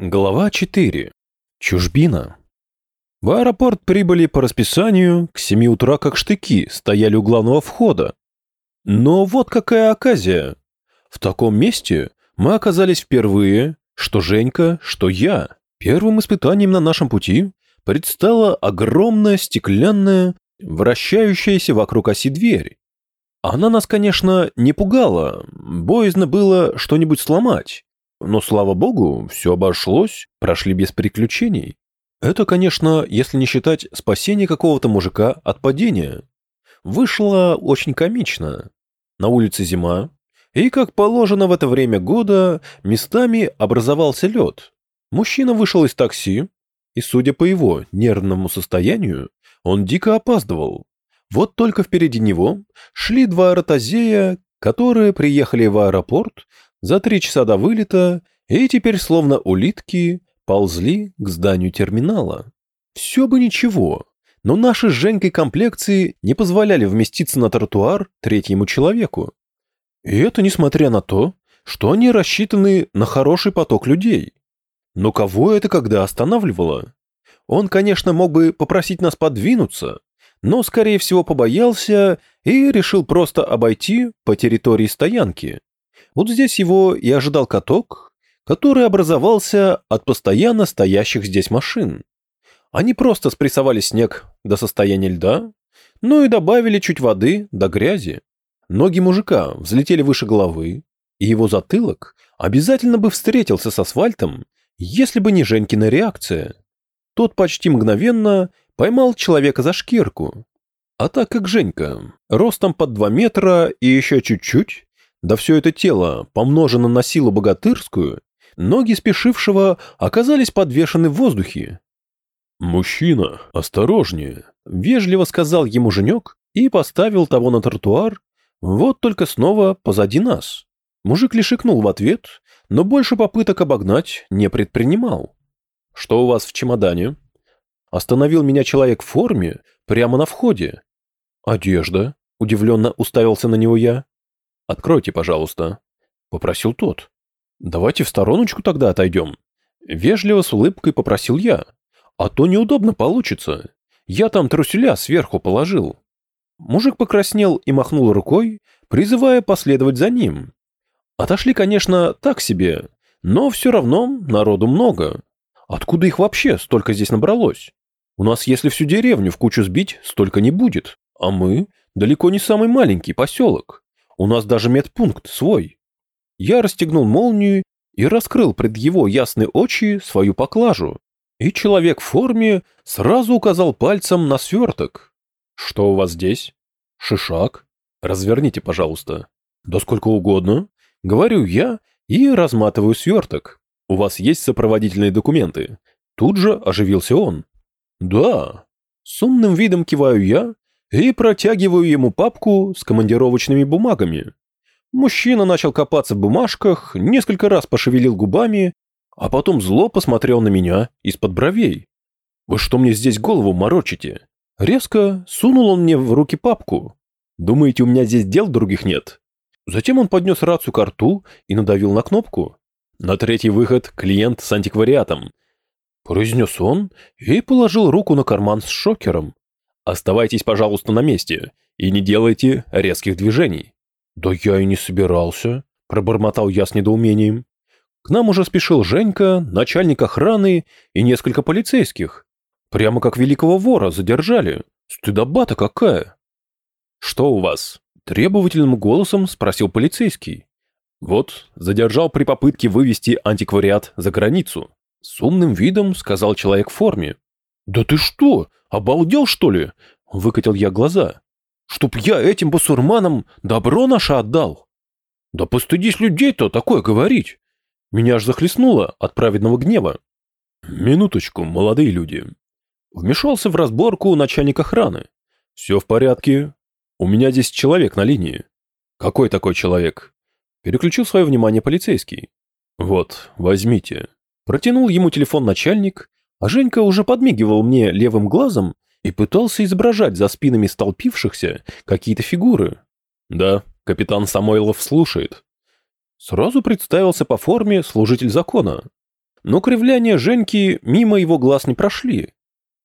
Глава 4. Чужбина. В аэропорт прибыли по расписанию, к 7 утра как штыки стояли у главного входа. Но вот какая оказия. В таком месте мы оказались впервые, что Женька, что я. Первым испытанием на нашем пути предстала огромная стеклянная, вращающаяся вокруг оси дверь. Она нас, конечно, не пугала, боязно было что-нибудь сломать. Но, слава богу, все обошлось, прошли без приключений. Это, конечно, если не считать спасения какого-то мужика от падения. Вышло очень комично. На улице зима, и, как положено в это время года, местами образовался лед. Мужчина вышел из такси, и, судя по его нервному состоянию, он дико опаздывал. Вот только впереди него шли два ротозея, которые приехали в аэропорт за три часа до вылета и теперь словно улитки ползли к зданию терминала. Все бы ничего, но наши с Женькой комплекции не позволяли вместиться на тротуар третьему человеку. И это несмотря на то, что они рассчитаны на хороший поток людей. Но кого это когда останавливало? Он, конечно, мог бы попросить нас подвинуться, но, скорее всего, побоялся и решил просто обойти по территории стоянки. Вот здесь его и ожидал каток, который образовался от постоянно стоящих здесь машин. Они просто спрессовали снег до состояния льда, ну и добавили чуть воды до грязи. Ноги мужика взлетели выше головы, и его затылок обязательно бы встретился с асфальтом, если бы не Женькина реакция. Тот почти мгновенно поймал человека за шкирку. А так как Женька ростом под 2 метра и еще чуть-чуть, да все это тело помножено на силу богатырскую, ноги спешившего оказались подвешены в воздухе. «Мужчина, осторожнее!» — вежливо сказал ему женек и поставил того на тротуар, вот только снова позади нас. Мужик лишь икнул в ответ, но больше попыток обогнать не предпринимал. «Что у вас в чемодане?» Остановил меня человек в форме прямо на входе. «Одежда», — удивленно уставился на него я. «Откройте, пожалуйста», — попросил тот. «Давайте в стороночку тогда отойдем». Вежливо с улыбкой попросил я. «А то неудобно получится. Я там труселя сверху положил». Мужик покраснел и махнул рукой, призывая последовать за ним. Отошли, конечно, так себе, но все равно народу много. Откуда их вообще столько здесь набралось? У нас, если всю деревню в кучу сбить, столько не будет. А мы далеко не самый маленький поселок. У нас даже медпункт свой. Я расстегнул молнию и раскрыл пред его ясные очи свою поклажу. И человек в форме сразу указал пальцем на сверток. «Что у вас здесь?» «Шишак. Разверните, пожалуйста». «Да сколько угодно». Говорю я и разматываю сверток. «У вас есть сопроводительные документы?» Тут же оживился он. «Да». С умным видом киваю я и протягиваю ему папку с командировочными бумагами. Мужчина начал копаться в бумажках, несколько раз пошевелил губами, а потом зло посмотрел на меня из-под бровей. «Вы что мне здесь голову морочите?» Резко сунул он мне в руки папку. «Думаете, у меня здесь дел других нет?» Затем он поднес рацию к рту и надавил на кнопку. На третий выход клиент с антиквариатом. Произнес он и положил руку на карман с шокером. Оставайтесь, пожалуйста, на месте и не делайте резких движений. Да я и не собирался, пробормотал я с недоумением. К нам уже спешил Женька, начальник охраны и несколько полицейских. Прямо как великого вора задержали. Стыдоба-то какая. Что у вас? Требовательным голосом спросил полицейский. Вот, задержал при попытке вывести антиквариат за границу. С умным видом сказал человек в форме. «Да ты что, обалдел, что ли?» — выкатил я глаза. «Чтоб я этим басурманам добро наше отдал!» «Да постыдись людей-то такое говорить!» Меня аж захлестнуло от праведного гнева. «Минуточку, молодые люди!» Вмешался в разборку начальник охраны. «Все в порядке. У меня здесь человек на линии». «Какой такой человек?» Переключил свое внимание полицейский. «Вот, возьмите». Протянул ему телефон начальник, а Женька уже подмигивал мне левым глазом и пытался изображать за спинами столпившихся какие-то фигуры. Да, капитан Самойлов слушает. Сразу представился по форме служитель закона. но кривляния Женьки мимо его глаз не прошли.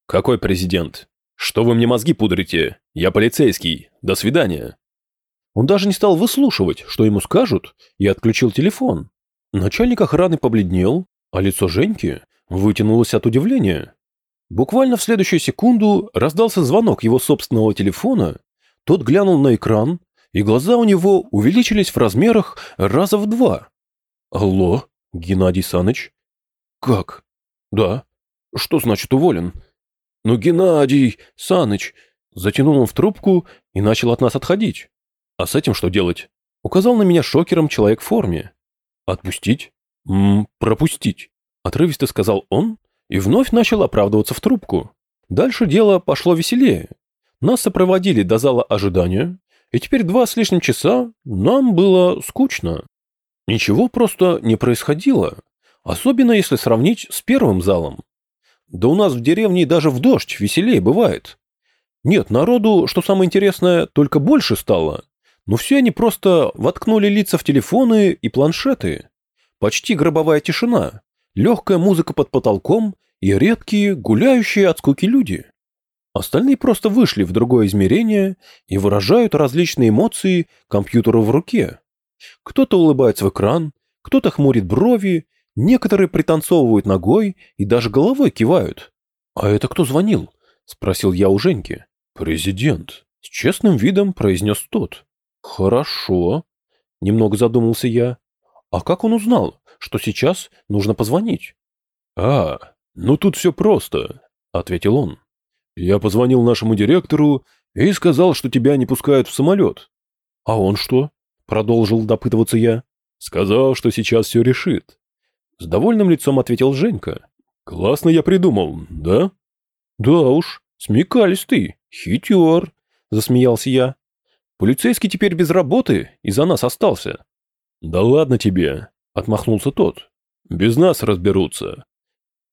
«Какой президент? Что вы мне мозги пудрите? Я полицейский. До свидания». Он даже не стал выслушивать, что ему скажут, и отключил телефон. Начальник охраны побледнел, а лицо Женьки вытянулось от удивления. Буквально в следующую секунду раздался звонок его собственного телефона, тот глянул на экран, и глаза у него увеличились в размерах раза в два. «Алло, Геннадий Саныч?» «Как?» «Да». «Что значит уволен?» «Ну, Геннадий Саныч...» Затянул он в трубку и начал от нас отходить. «А с этим что делать?» Указал на меня шокером человек в форме. «Отпустить?» «Ммм, пропустить», — отрывисто сказал он и вновь начал оправдываться в трубку. Дальше дело пошло веселее. Нас сопроводили до зала ожидания, и теперь два с лишним часа нам было скучно. Ничего просто не происходило, особенно если сравнить с первым залом. Да у нас в деревне даже в дождь веселее бывает. Нет, народу, что самое интересное, только больше стало. Но все они просто воткнули лица в телефоны и планшеты. Почти гробовая тишина, легкая музыка под потолком и редкие, гуляющие от скуки люди. Остальные просто вышли в другое измерение и выражают различные эмоции компьютеру в руке. Кто-то улыбается в экран, кто-то хмурит брови, некоторые пританцовывают ногой и даже головой кивают. «А это кто звонил?» – спросил я у Женьки. «Президент», – с честным видом произнес тот. «Хорошо», – немного задумался я. «А как он узнал, что сейчас нужно позвонить?» «А, ну тут все просто», – ответил он. Я позвонил нашему директору и сказал, что тебя не пускают в самолет. А он что? Продолжил допытываться я. Сказал, что сейчас все решит. С довольным лицом ответил Женька. Классно я придумал, да? Да уж, смекались ты, хитер, засмеялся я. Полицейский теперь без работы и за нас остался. Да ладно тебе, отмахнулся тот. Без нас разберутся.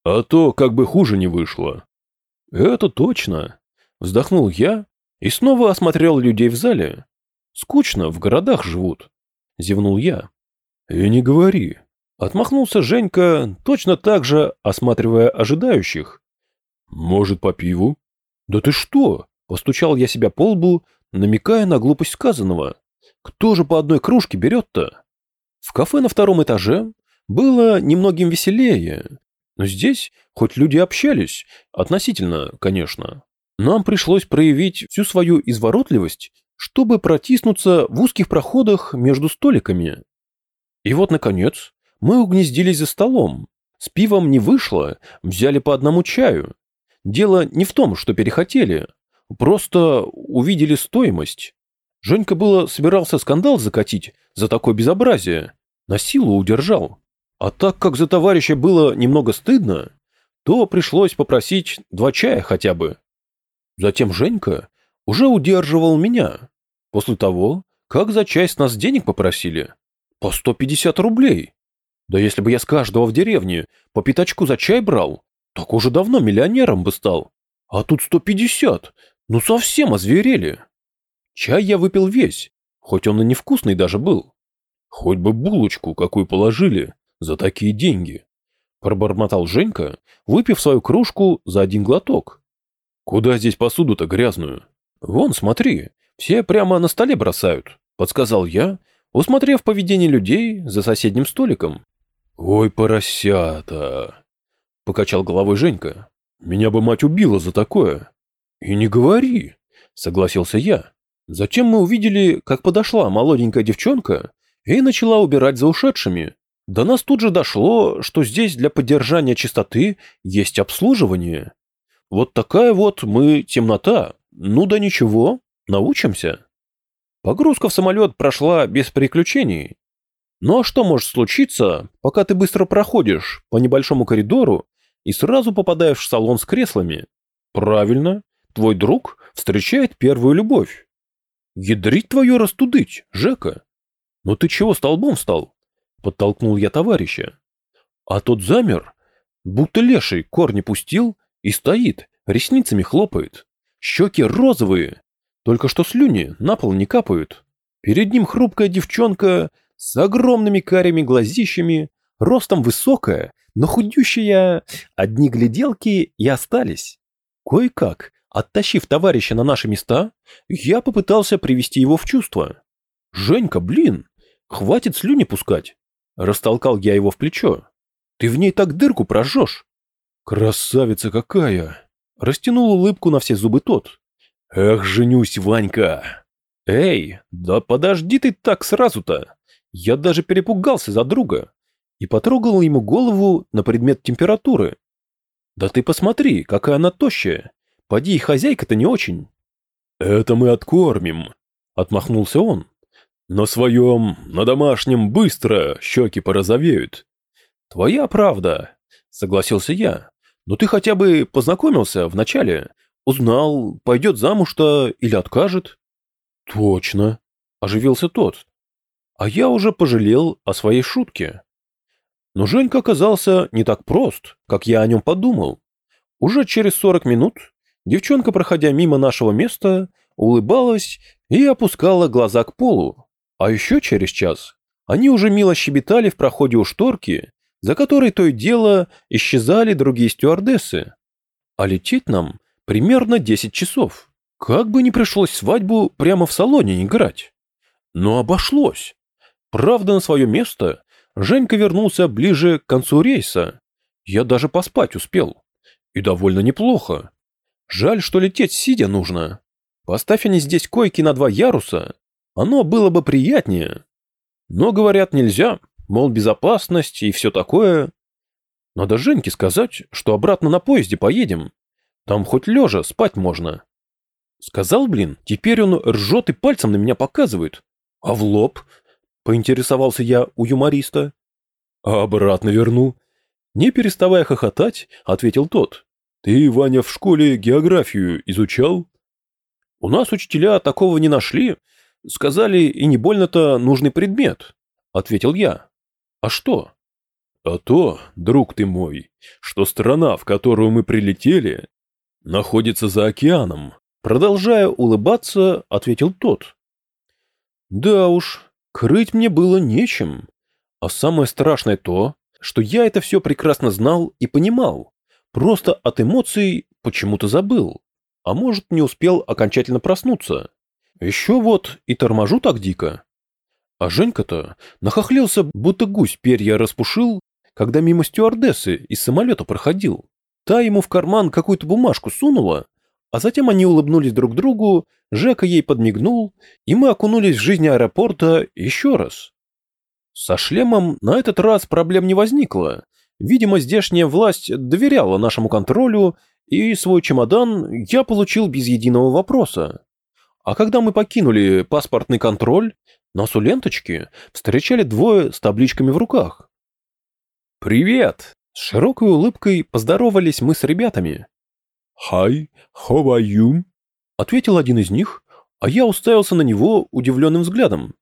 А то как бы хуже не вышло. «Это точно!» Вздохнул я и снова осмотрел людей в зале. «Скучно, в городах живут!» Зевнул я. «И не говори!» Отмахнулся Женька, точно так же осматривая ожидающих. «Может, по пиву?» «Да ты что?» Постучал я себя по лбу, намекая на глупость сказанного. «Кто же по одной кружке берет-то?» В кафе на втором этаже было немногим веселее, но здесь хоть люди общались, относительно, конечно. Нам пришлось проявить всю свою изворотливость, чтобы протиснуться в узких проходах между столиками. И вот, наконец, мы угнездились за столом. С пивом не вышло, взяли по одному чаю. Дело не в том, что перехотели, просто увидели стоимость. Женька было собирался скандал закатить за такое безобразие, на силу удержал. А так как за товарища было немного стыдно, то пришлось попросить два чая хотя бы. Затем Женька уже удерживал меня. После того, как за чай с нас денег попросили. По 150 рублей. Да если бы я с каждого в деревне по пятачку за чай брал, так уже давно миллионером бы стал. А тут 150. Ну совсем озверели. Чай я выпил весь, хоть он и невкусный даже был. Хоть бы булочку какую положили, за такие деньги. Пробормотал Женька, выпив свою кружку за один глоток. Куда здесь посуду-то грязную? Вон, смотри, все прямо на столе бросают, подсказал я, усмотрев поведение людей за соседним столиком. Ой, поросята, покачал головой Женька. Меня бы мать убила за такое. И не говори, согласился я. Затем мы увидели, как подошла молоденькая девчонка и начала убирать за ушедшими, до нас тут же дошло, что здесь для поддержания чистоты есть обслуживание. Вот такая вот мы темнота. Ну да ничего, научимся. Погрузка в самолет прошла без приключений. Ну а что может случиться, пока ты быстро проходишь по небольшому коридору и сразу попадаешь в салон с креслами? Правильно, твой друг встречает первую любовь. Ядрить твою растудыть, Жека. Ну ты чего столбом стал? Подтолкнул я товарища. А тот замер, будто леший корни пустил и стоит, ресницами хлопает. Щеки розовые, только что слюни на пол не капают. Перед ним хрупкая девчонка с огромными карими глазищами, ростом высокая, но худющая, одни гляделки и остались. Кое-как, оттащив товарища на наши места, я попытался привести его в чувство. «Женька, блин, хватит слюни пускать!» Растолкал я его в плечо. «Ты в ней так дырку прожжешь!» «Красавица какая!» Растянул улыбку на все зубы тот. «Эх, женюсь, Ванька!» «Эй, да подожди ты так сразу-то!» Я даже перепугался за друга и потрогал ему голову на предмет температуры. «Да ты посмотри, какая она тощая! Поди, хозяйка-то не очень!» «Это мы откормим!» — отмахнулся он. «На своем, на домашнем быстро щеки порозовеют!» «Твоя правда!» — согласился я. «Но ты хотя бы познакомился вначале, узнал, пойдет замуж-то или откажет?» «Точно!» — оживился тот. А я уже пожалел о своей шутке. Но Женька оказался не так прост, как я о нем подумал. Уже через 40 минут девчонка, проходя мимо нашего места, улыбалась и опускала глаза к полу. А еще через час они уже мило щебетали в проходе у шторки, за которой то и дело исчезали другие стюардессы. А лететь нам примерно 10 часов. Как бы не пришлось свадьбу прямо в салоне играть. Но обошлось. Правда, на свое место Женька вернулся ближе к концу рейса. Я даже поспать успел. И довольно неплохо. Жаль, что лететь сидя нужно. Поставь они здесь койки на два яруса, оно было бы приятнее. Но, говорят, нельзя, мол, безопасность и все такое. Надо Женьке сказать, что обратно на поезде поедем. Там хоть лежа спать можно. Сказал, блин, теперь он ржет и пальцем на меня показывает. А в лоб Поинтересовался я у юмориста. А обратно верну. Не переставая хохотать, ответил тот. Ты, Ваня, в школе географию изучал? У нас учителя такого не нашли. Сказали, и не больно-то нужный предмет, ответил я. А что? А то, друг ты мой, что страна, в которую мы прилетели, находится за океаном. Продолжая улыбаться, ответил тот. Да уж, Крыть мне было нечем. А самое страшное то, что я это все прекрасно знал и понимал. Просто от эмоций почему-то забыл. А может, не успел окончательно проснуться. Еще вот и торможу так дико. А Женька-то нахохлился, будто гусь перья распушил, когда мимо стюардессы из самолета проходил. Та ему в карман какую-то бумажку сунула, а затем они улыбнулись друг другу, Жека ей подмигнул, и мы окунулись в жизнь аэропорта еще раз. Со шлемом на этот раз проблем не возникло. Видимо, здешняя власть доверяла нашему контролю, и свой чемодан я получил без единого вопроса. А когда мы покинули паспортный контроль, нас у ленточки встречали двое с табличками в руках. «Привет!» С широкой улыбкой поздоровались мы с ребятами. «Hi, how are you?» Ответил один из них, а я уставился на него удивленным взглядом.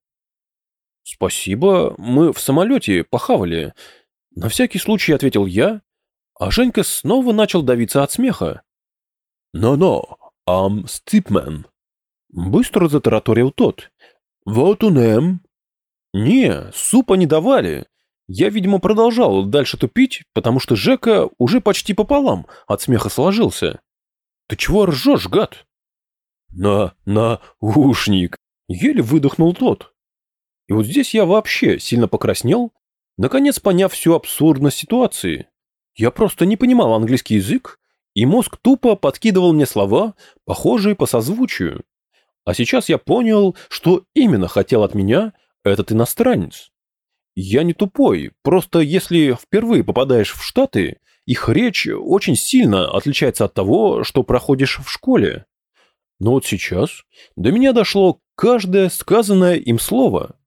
«Спасибо, мы в самолете похавали». На всякий случай ответил я, а Женька снова начал давиться от смеха. «Но-но, I'm Стипмен». Быстро затараторил тот. «Вот он эм». «Не, супа не давали. Я, видимо, продолжал дальше тупить, потому что Жека уже почти пополам от смеха сложился. Ты чего ржешь, гад? На, на, ушник. Еле выдохнул тот. И вот здесь я вообще сильно покраснел, наконец поняв всю абсурдность ситуации. Я просто не понимал английский язык, и мозг тупо подкидывал мне слова, похожие по созвучию. А сейчас я понял, что именно хотел от меня этот иностранец. Я не тупой, просто если впервые попадаешь в Штаты, их речь очень сильно отличается от того, что проходишь в школе. Но вот сейчас до меня дошло каждое сказанное им слово.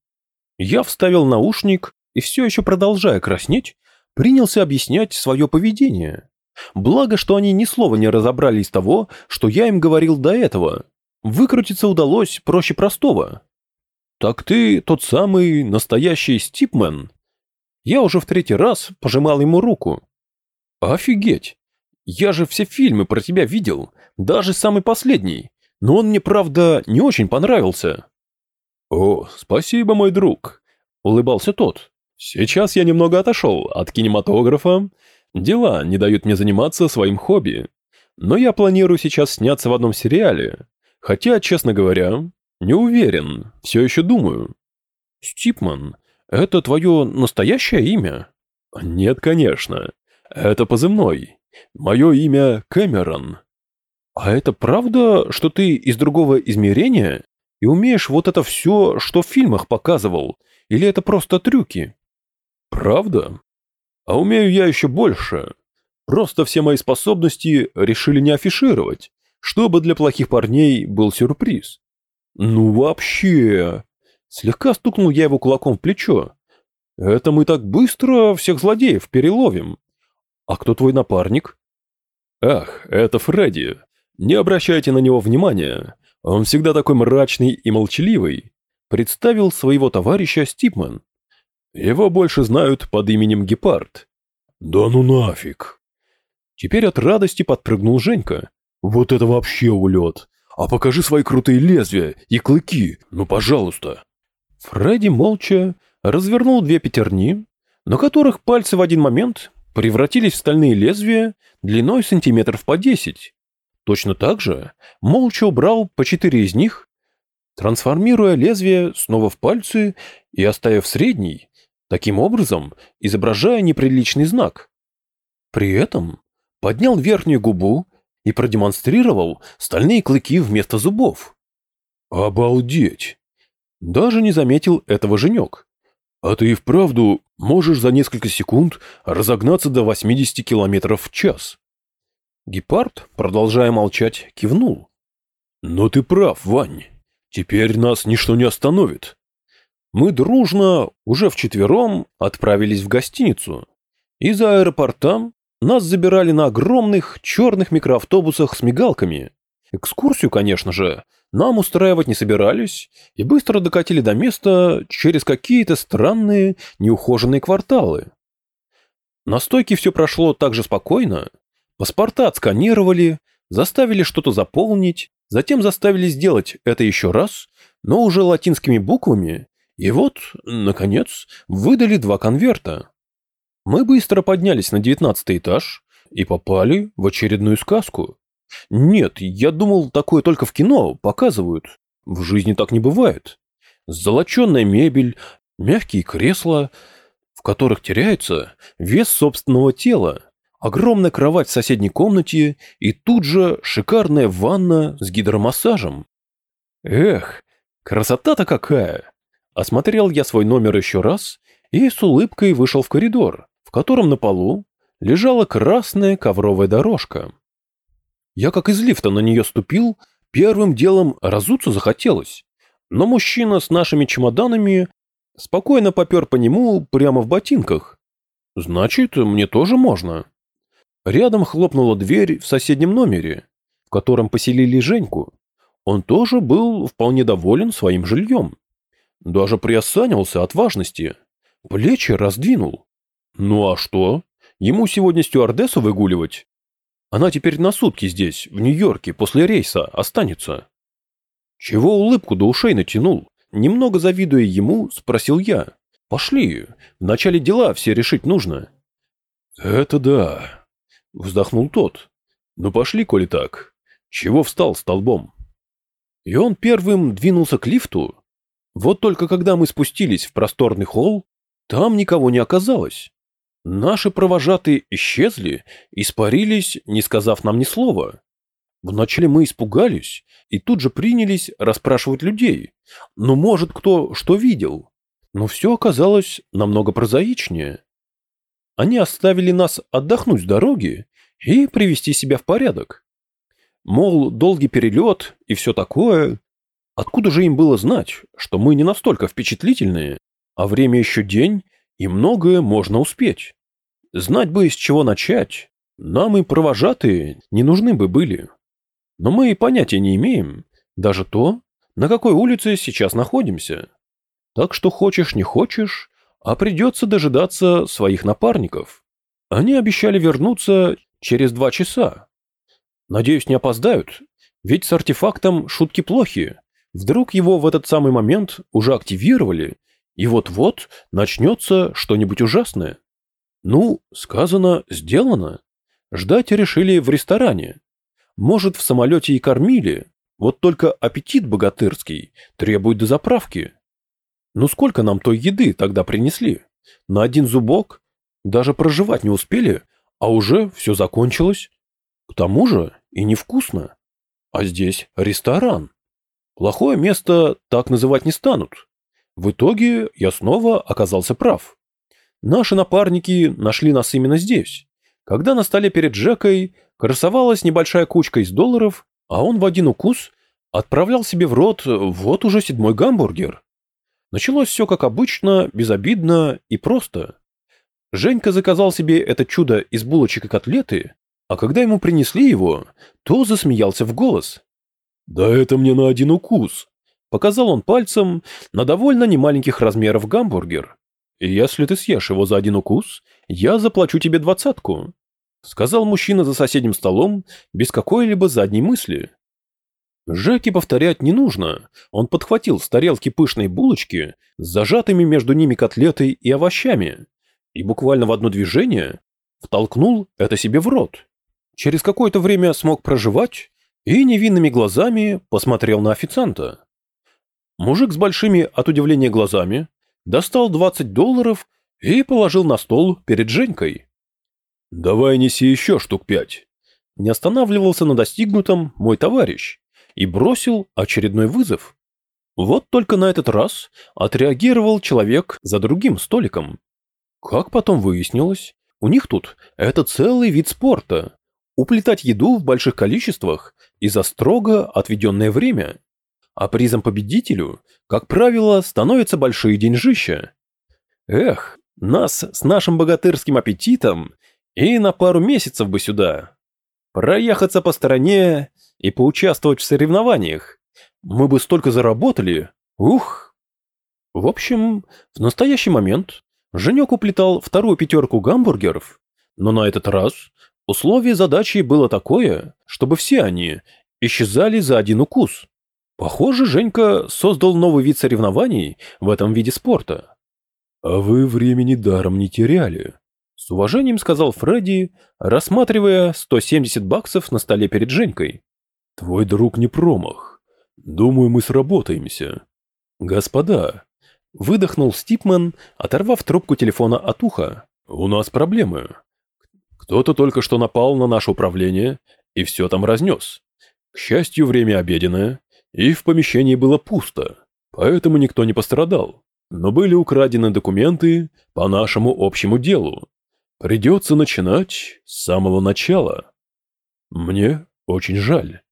Я вставил наушник и все еще продолжая краснеть, принялся объяснять свое поведение. Благо, что они ни слова не разобрали из того, что я им говорил до этого. Выкрутиться удалось проще простого. «Так ты тот самый настоящий Стипмен?» Я уже в третий раз пожимал ему руку. «Офигеть! Я же все фильмы про тебя видел, даже самый последний, но он мне, правда, не очень понравился». «О, спасибо, мой друг», — улыбался тот. Сейчас я немного отошел от кинематографа. Дела не дают мне заниматься своим хобби. Но я планирую сейчас сняться в одном сериале. Хотя, честно говоря, не уверен, все еще думаю. Стипман, это твое настоящее имя? Нет, конечно. Это позывной. Мое имя Кэмерон. А это правда, что ты из другого измерения и умеешь вот это все, что в фильмах показывал? Или это просто трюки? Правда? А умею я еще больше. Просто все мои способности решили не афишировать, чтобы для плохих парней был сюрприз. Ну вообще... Слегка стукнул я его кулаком в плечо. Это мы так быстро всех злодеев переловим. А кто твой напарник? Ах, это Фредди. Не обращайте на него внимания. Он всегда такой мрачный и молчаливый. Представил своего товарища Стипман. Его больше знают под именем Гепард. Да ну нафиг. Теперь от радости подпрыгнул Женька. Вот это вообще улет. А покажи свои крутые лезвия и клыки, ну пожалуйста. Фредди молча развернул две пятерни, на которых пальцы в один момент превратились в стальные лезвия длиной сантиметров по десять. Точно так же молча убрал по четыре из них, трансформируя лезвие снова в пальцы и оставив средний, таким образом изображая неприличный знак. При этом поднял верхнюю губу и продемонстрировал стальные клыки вместо зубов. «Обалдеть!» Даже не заметил этого женек. «А ты и вправду можешь за несколько секунд разогнаться до 80 километров в час?» Гепард, продолжая молчать, кивнул. «Но ты прав, Вань. Теперь нас ничто не остановит мы дружно, уже вчетвером, отправились в гостиницу. Из аэропорта нас забирали на огромных черных микроавтобусах с мигалками. Экскурсию, конечно же, нам устраивать не собирались и быстро докатили до места через какие-то странные неухоженные кварталы. На стойке все прошло так же спокойно. Паспорта отсканировали, заставили что-то заполнить, затем заставили сделать это еще раз, но уже латинскими буквами и вот, наконец, выдали два конверта. Мы быстро поднялись на девятнадцатый этаж и попали в очередную сказку. Нет, я думал, такое только в кино показывают. В жизни так не бывает. Золоченная мебель, мягкие кресла, в которых теряется вес собственного тела, огромная кровать в соседней комнате и тут же шикарная ванна с гидромассажем. Эх, красота-то какая! Осмотрел я свой номер еще раз и с улыбкой вышел в коридор, в котором на полу лежала красная ковровая дорожка. Я как из лифта на нее ступил, первым делом разуться захотелось. Но мужчина с нашими чемоданами спокойно попер по нему прямо в ботинках. Значит, мне тоже можно. Рядом хлопнула дверь в соседнем номере, в котором поселили Женьку. Он тоже был вполне доволен своим жильем. Даже приосанился от важности. Плечи раздвинул. Ну а что? Ему сегодня стюардессу выгуливать? Она теперь на сутки здесь, в Нью-Йорке, после рейса, останется. Чего улыбку до ушей натянул? Немного завидуя ему, спросил я. Пошли, вначале дела все решить нужно. Это да, вздохнул тот. Ну пошли, коли так. Чего встал столбом? И он первым двинулся к лифту, вот только когда мы спустились в просторный холл, там никого не оказалось. Наши провожатые исчезли, испарились, не сказав нам ни слова. Вначале мы испугались и тут же принялись расспрашивать людей. Ну, может, кто что видел. Но все оказалось намного прозаичнее. Они оставили нас отдохнуть с дороги и привести себя в порядок. Мол, долгий перелет и все такое, Откуда же им было знать, что мы не настолько впечатлительные, а время еще день, и многое можно успеть? Знать бы, с чего начать. Нам и провожатые не нужны бы были. Но мы и понятия не имеем, даже то, на какой улице сейчас находимся. Так что хочешь не хочешь, а придется дожидаться своих напарников. Они обещали вернуться через два часа. Надеюсь, не опоздают, ведь с артефактом шутки плохие. Вдруг его в этот самый момент уже активировали и вот-вот начнется что-нибудь ужасное. Ну, сказано, сделано. Ждать решили в ресторане. Может, в самолете и кормили, вот только аппетит богатырский требует дозаправки. Ну сколько нам той еды тогда принесли? На один зубок? Даже проживать не успели, а уже все закончилось. К тому же и невкусно. А здесь ресторан. Плохое место так называть не станут. В итоге я снова оказался прав. Наши напарники нашли нас именно здесь. Когда на столе перед Джекой красовалась небольшая кучка из долларов, а он в один укус отправлял себе в рот вот уже седьмой гамбургер. Началось все как обычно, безобидно и просто. Женька заказал себе это чудо из булочек и котлеты, а когда ему принесли его, то засмеялся в голос. «Да это мне на один укус!» Показал он пальцем на довольно немаленьких размеров гамбургер. «Если ты съешь его за один укус, я заплачу тебе двадцатку», — сказал мужчина за соседним столом без какой-либо задней мысли. Жеке повторять не нужно. Он подхватил с тарелки пышные булочки с зажатыми между ними котлетой и овощами и буквально в одно движение втолкнул это себе в рот. Через какое-то время смог проживать и невинными глазами посмотрел на официанта. Мужик с большими от удивления глазами достал 20 долларов и положил на стол перед Женькой. «Давай неси еще штук пять». Не останавливался на достигнутом мой товарищ и бросил очередной вызов. Вот только на этот раз отреагировал человек за другим столиком. Как потом выяснилось, у них тут это целый вид спорта. Уплетать еду в больших количествах и за строго отведенное время. А призом победителю, как правило, становятся большие деньжища. Эх, нас с нашим богатырским аппетитом и на пару месяцев бы сюда. Проехаться по стороне и поучаствовать в соревнованиях. Мы бы столько заработали. Ух! В общем, в настоящий момент Женек уплетал вторую пятерку гамбургеров, но на этот раз условие задачи было такое, чтобы все они исчезали за один укус. Похоже, Женька создал новый вид соревнований в этом виде спорта. «А вы времени даром не теряли», — с уважением сказал Фредди, рассматривая 170 баксов на столе перед Женькой. «Твой друг не промах. Думаю, мы сработаемся». «Господа, Выдохнул Стипман, оторвав трубку телефона от уха. «У нас проблемы. Кто-то только что напал на наше управление и все там разнес. К счастью, время обеденное, и в помещении было пусто, поэтому никто не пострадал. Но были украдены документы по нашему общему делу. Придется начинать с самого начала. Мне очень жаль».